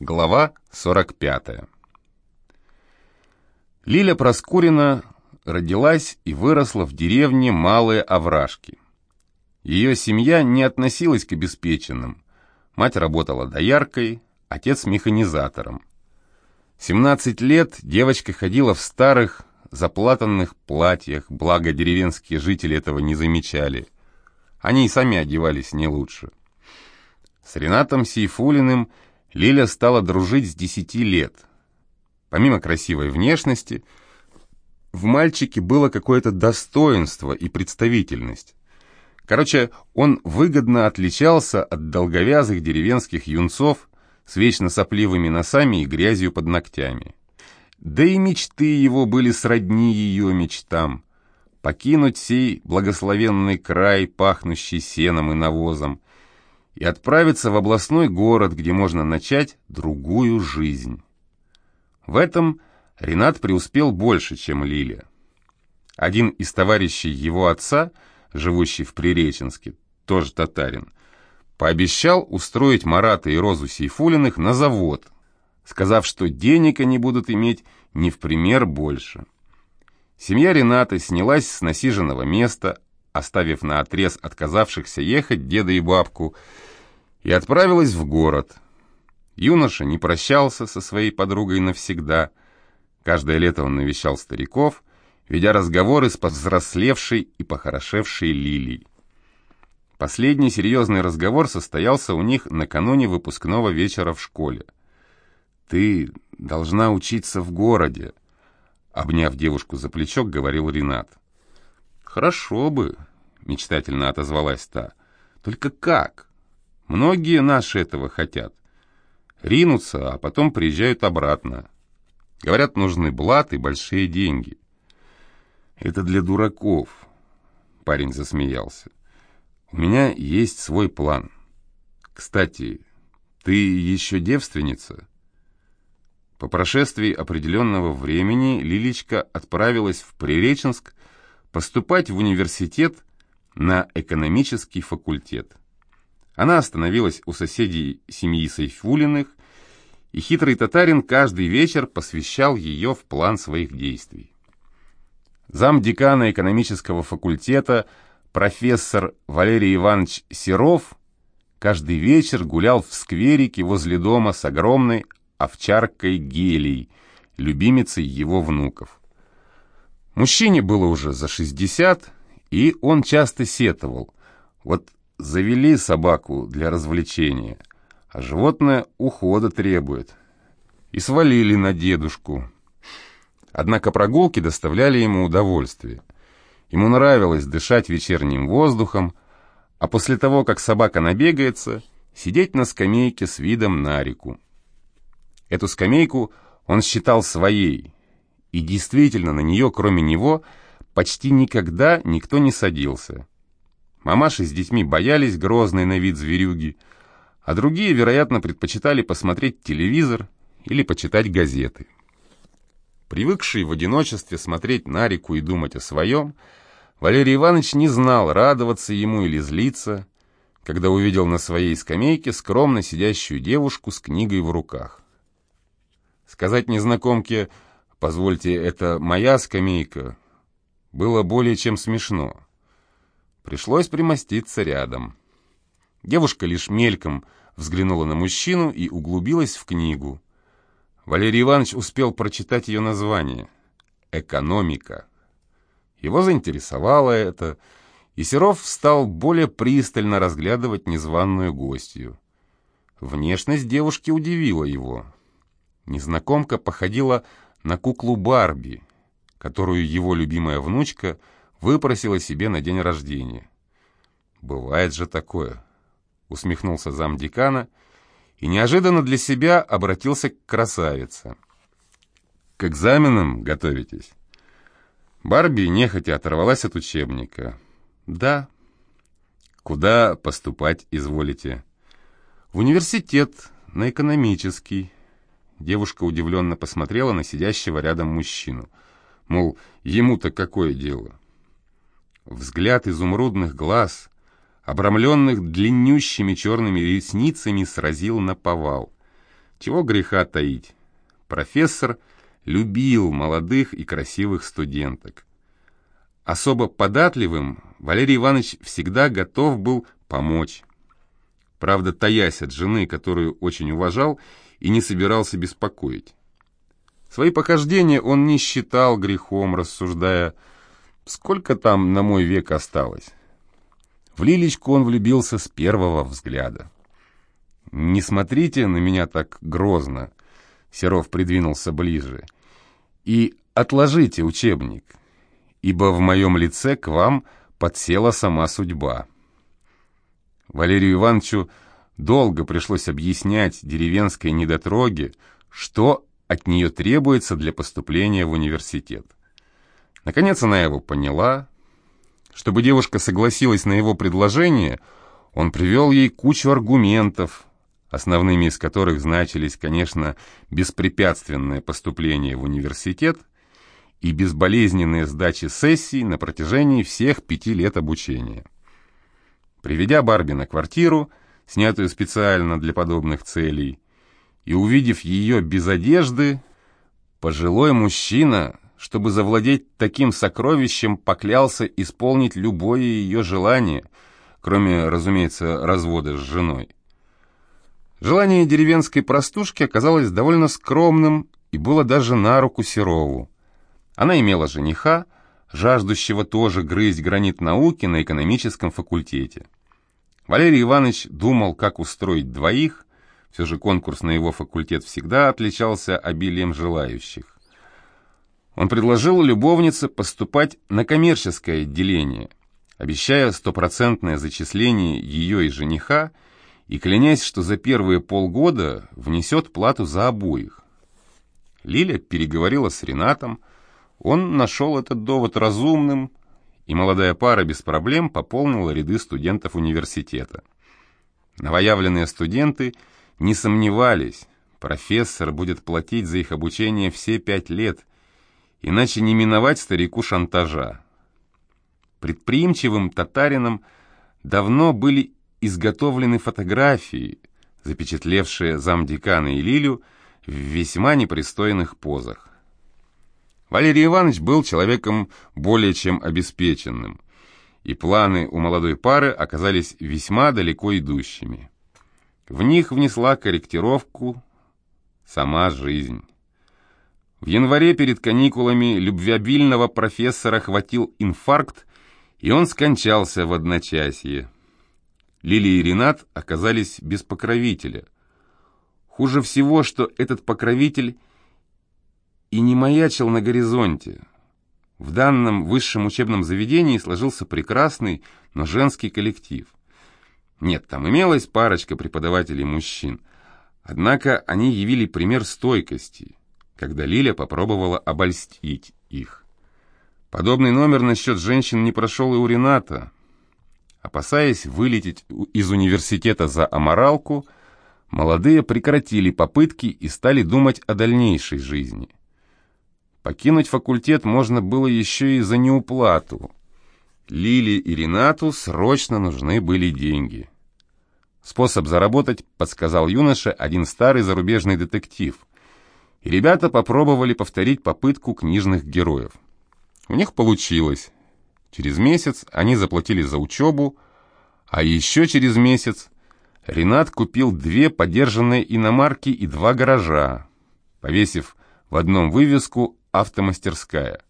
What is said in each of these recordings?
Глава 45 Лиля Проскурина родилась и выросла в деревне Малые Овражки. Ее семья не относилась к обеспеченным. Мать работала дояркой, отец механизатором. 17 лет девочка ходила в старых, заплатанных платьях, благо деревенские жители этого не замечали. Они и сами одевались не лучше. С Ренатом Сейфулиным Лиля стала дружить с 10 лет. Помимо красивой внешности, в мальчике было какое-то достоинство и представительность. Короче, он выгодно отличался от долговязых деревенских юнцов с вечно сопливыми носами и грязью под ногтями. Да и мечты его были сродни ее мечтам. Покинуть сей благословенный край, пахнущий сеном и навозом, и отправиться в областной город, где можно начать другую жизнь. В этом Ренат преуспел больше, чем Лилия. Один из товарищей его отца, живущий в Приреченске, тоже татарин, пообещал устроить Марата и Розу Сейфулиных на завод, сказав, что денег они будут иметь не в пример больше. Семья Рената снялась с насиженного места, оставив на отрез отказавшихся ехать деда и бабку, и отправилась в город. Юноша не прощался со своей подругой навсегда. Каждое лето он навещал стариков, ведя разговоры с повзрослевшей и похорошевшей Лилией. Последний серьезный разговор состоялся у них накануне выпускного вечера в школе. «Ты должна учиться в городе», — обняв девушку за плечо, говорил Ренат. «Хорошо бы», — мечтательно отозвалась та. «Только как? Многие наши этого хотят. Ринутся, а потом приезжают обратно. Говорят, нужны блат и большие деньги». «Это для дураков», — парень засмеялся. У меня есть свой план. Кстати, ты еще девственница?» По прошествии определенного времени Лилечка отправилась в Приреченск поступать в университет на экономический факультет. Она остановилась у соседей семьи Сайфулиных, и хитрый татарин каждый вечер посвящал ее в план своих действий. Зам декана экономического факультета – профессор Валерий Иванович Серов каждый вечер гулял в скверике возле дома с огромной овчаркой Гелией, любимицей его внуков. Мужчине было уже за 60, и он часто сетовал. Вот завели собаку для развлечения, а животное ухода требует. И свалили на дедушку. Однако прогулки доставляли ему удовольствие – Ему нравилось дышать вечерним воздухом, а после того, как собака набегается, сидеть на скамейке с видом на реку. Эту скамейку он считал своей, и действительно на нее, кроме него, почти никогда никто не садился. Мамаши с детьми боялись грозной на вид зверюги, а другие, вероятно, предпочитали посмотреть телевизор или почитать газеты. Привыкший в одиночестве смотреть на реку и думать о своем, Валерий Иванович не знал, радоваться ему или злиться, когда увидел на своей скамейке скромно сидящую девушку с книгой в руках. Сказать незнакомке «позвольте, это моя скамейка» было более чем смешно. Пришлось примоститься рядом. Девушка лишь мельком взглянула на мужчину и углубилась в книгу. Валерий Иванович успел прочитать ее название «Экономика». Его заинтересовало это, и Серов стал более пристально разглядывать незваную гостью. Внешность девушки удивила его. Незнакомка походила на куклу Барби, которую его любимая внучка выпросила себе на день рождения. «Бывает же такое», — усмехнулся замдекана и неожиданно для себя обратился к красавице. «К экзаменам готовитесь?» Барби нехотя оторвалась от учебника. «Да». «Куда поступать изволите?» «В университет, на экономический». Девушка удивленно посмотрела на сидящего рядом мужчину. Мол, ему-то какое дело? Взгляд изумрудных глаз, обрамленных длиннющими черными ресницами, сразил на повал. Чего греха таить? Профессор любил молодых и красивых студенток. Особо податливым Валерий Иванович всегда готов был помочь. Правда, таясь от жены, которую очень уважал и не собирался беспокоить. Свои похождения он не считал грехом, рассуждая, сколько там на мой век осталось. В Лилечку он влюбился с первого взгляда. «Не смотрите на меня так грозно», — Серов придвинулся ближе, — «и отложите учебник, ибо в моем лице к вам подсела сама судьба». Валерию Ивановичу долго пришлось объяснять деревенской недотроге, что от нее требуется для поступления в университет. Наконец она его поняла. Чтобы девушка согласилась на его предложение, он привел ей кучу аргументов, основными из которых значились, конечно, беспрепятственное поступление в университет и безболезненные сдачи сессий на протяжении всех пяти лет обучения. Приведя Барби на квартиру, снятую специально для подобных целей, и увидев ее без одежды, пожилой мужчина, чтобы завладеть таким сокровищем, поклялся исполнить любое ее желание, кроме, разумеется, развода с женой. Желание деревенской простушки оказалось довольно скромным и было даже на руку Серову. Она имела жениха, жаждущего тоже грызть гранит науки на экономическом факультете. Валерий Иванович думал, как устроить двоих, все же конкурс на его факультет всегда отличался обилием желающих. Он предложил любовнице поступать на коммерческое отделение, обещая стопроцентное зачисление ее и жениха, и клянясь, что за первые полгода внесет плату за обоих. Лиля переговорила с Ренатом, он нашел этот довод разумным, и молодая пара без проблем пополнила ряды студентов университета. Новоявленные студенты – не сомневались, профессор будет платить за их обучение все пять лет, иначе не миновать старику шантажа. Предприимчивым татаринам давно были изготовлены фотографии, запечатлевшие замдекана и Лилю в весьма непристойных позах. Валерий Иванович был человеком более чем обеспеченным, и планы у молодой пары оказались весьма далеко идущими. В них внесла корректировку сама жизнь. В январе перед каникулами любвеобильного профессора хватил инфаркт, и он скончался в одночасье. Лили и Ренат оказались без покровителя. Хуже всего, что этот покровитель и не маячил на горизонте. В данном высшем учебном заведении сложился прекрасный, но женский коллектив. Нет, там имелась парочка преподавателей мужчин. Однако они явили пример стойкости, когда Лиля попробовала обольстить их. Подобный номер насчет женщин не прошел и у Рената. Опасаясь вылететь из университета за аморалку, молодые прекратили попытки и стали думать о дальнейшей жизни. Покинуть факультет можно было еще и за неуплату – Лили и Ренату срочно нужны были деньги. Способ заработать подсказал юноше один старый зарубежный детектив. И ребята попробовали повторить попытку книжных героев. У них получилось. Через месяц они заплатили за учебу, а еще через месяц Ренат купил две подержанные иномарки и два гаража, повесив в одном вывеску «Автомастерская».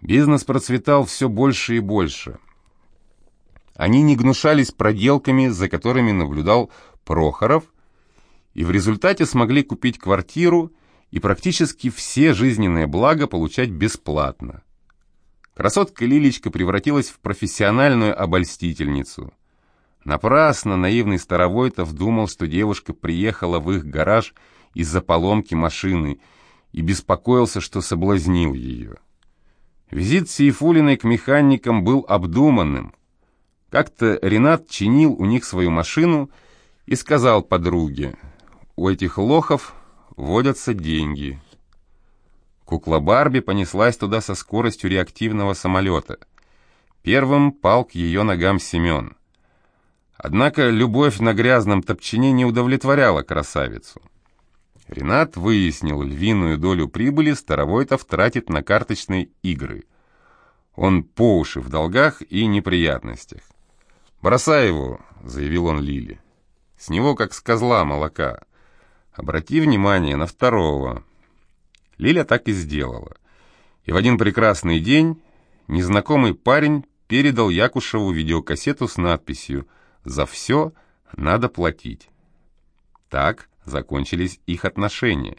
Бизнес процветал все больше и больше. Они не гнушались проделками, за которыми наблюдал Прохоров, и в результате смогли купить квартиру и практически все жизненные блага получать бесплатно. Красотка Лилечка превратилась в профессиональную обольстительницу. Напрасно наивный Старовойтов думал, что девушка приехала в их гараж из-за поломки машины и беспокоился, что соблазнил ее. Визит Сейфулиной к механикам был обдуманным. Как-то Ренат чинил у них свою машину и сказал подруге, у этих лохов водятся деньги. Кукла Барби понеслась туда со скоростью реактивного самолета. Первым пал к ее ногам Семен. Однако любовь на грязном топчине не удовлетворяла красавицу. Ренат выяснил, львиную долю прибыли Старовойтов тратит на карточные игры. Он по уши в долгах и неприятностях. «Бросай его», — заявил он Лиле. «С него как с козла молока. Обрати внимание на второго». Лиля так и сделала. И в один прекрасный день незнакомый парень передал Якушеву видеокассету с надписью «За все надо платить». Так закончились их отношения.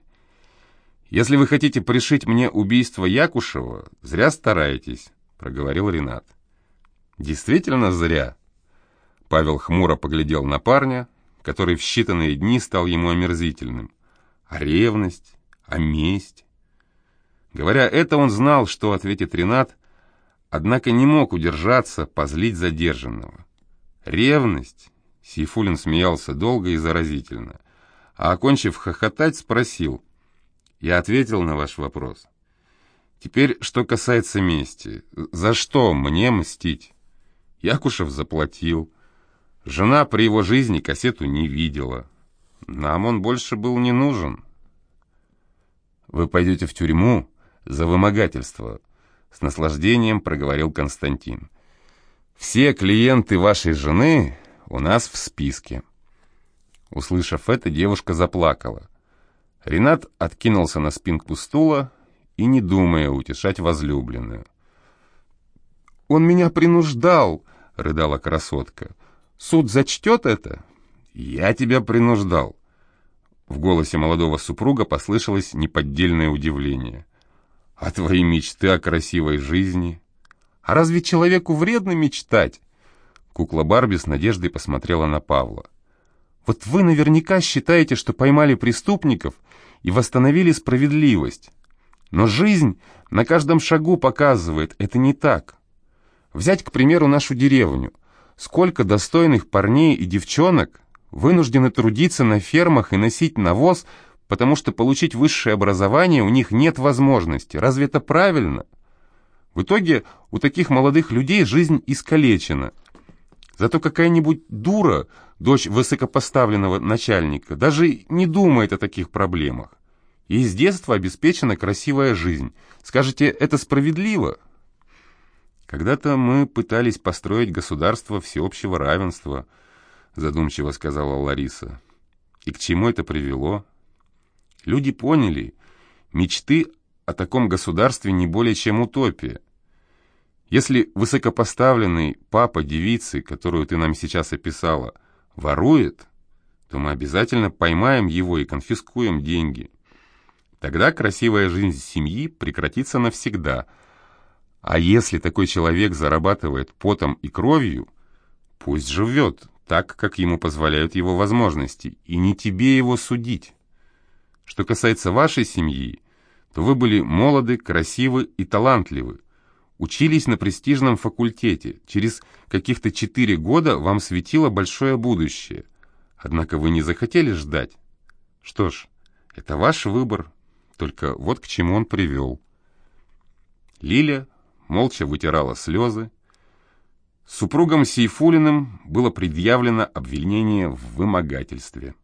«Если вы хотите пришить мне убийство Якушева, зря стараетесь», — проговорил Ренат. «Действительно зря». Павел хмуро поглядел на парня, который в считанные дни стал ему омерзительным. А ревность, а месть. Говоря это, он знал, что ответит Ренат, однако не мог удержаться позлить задержанного. Ревность Сейфулин смеялся долго и заразительно, а, окончив хохотать, спросил. «Я ответил на ваш вопрос. Теперь, что касается мести. За что мне мстить? Якушев заплатил. Жена при его жизни кассету не видела. Нам он больше был не нужен». «Вы пойдете в тюрьму за вымогательство», — с наслаждением проговорил Константин. «Все клиенты вашей жены у нас в списке». Услышав это, девушка заплакала. Ренат откинулся на спинку стула и, не думая утешать возлюбленную. «Он меня принуждал!» — рыдала красотка. «Суд зачтет это?» «Я тебя принуждал!» В голосе молодого супруга послышалось неподдельное удивление. «А твои мечты о красивой жизни?» «А разве человеку вредно мечтать?» Кукла Барби с надеждой посмотрела на Павла. «Вот вы наверняка считаете, что поймали преступников и восстановили справедливость. Но жизнь на каждом шагу показывает, это не так. Взять, к примеру, нашу деревню. Сколько достойных парней и девчонок вынуждены трудиться на фермах и носить навоз, потому что получить высшее образование у них нет возможности. Разве это правильно? В итоге у таких молодых людей жизнь искалечена – Зато какая-нибудь дура, дочь высокопоставленного начальника, даже не думает о таких проблемах. Ей с детства обеспечена красивая жизнь. Скажете, это справедливо? Когда-то мы пытались построить государство всеобщего равенства, задумчиво сказала Лариса. И к чему это привело? Люди поняли, мечты о таком государстве не более чем утопия. Если высокопоставленный папа девицы, которую ты нам сейчас описала, ворует, то мы обязательно поймаем его и конфискуем деньги. Тогда красивая жизнь семьи прекратится навсегда. А если такой человек зарабатывает потом и кровью, пусть живет так, как ему позволяют его возможности, и не тебе его судить. Что касается вашей семьи, то вы были молоды, красивы и талантливы. Учились на престижном факультете. Через каких-то четыре года вам светило большое будущее. Однако вы не захотели ждать. Что ж, это ваш выбор. Только вот к чему он привел. Лиля молча вытирала слезы. Супругам Сейфулиным было предъявлено обвинение в вымогательстве.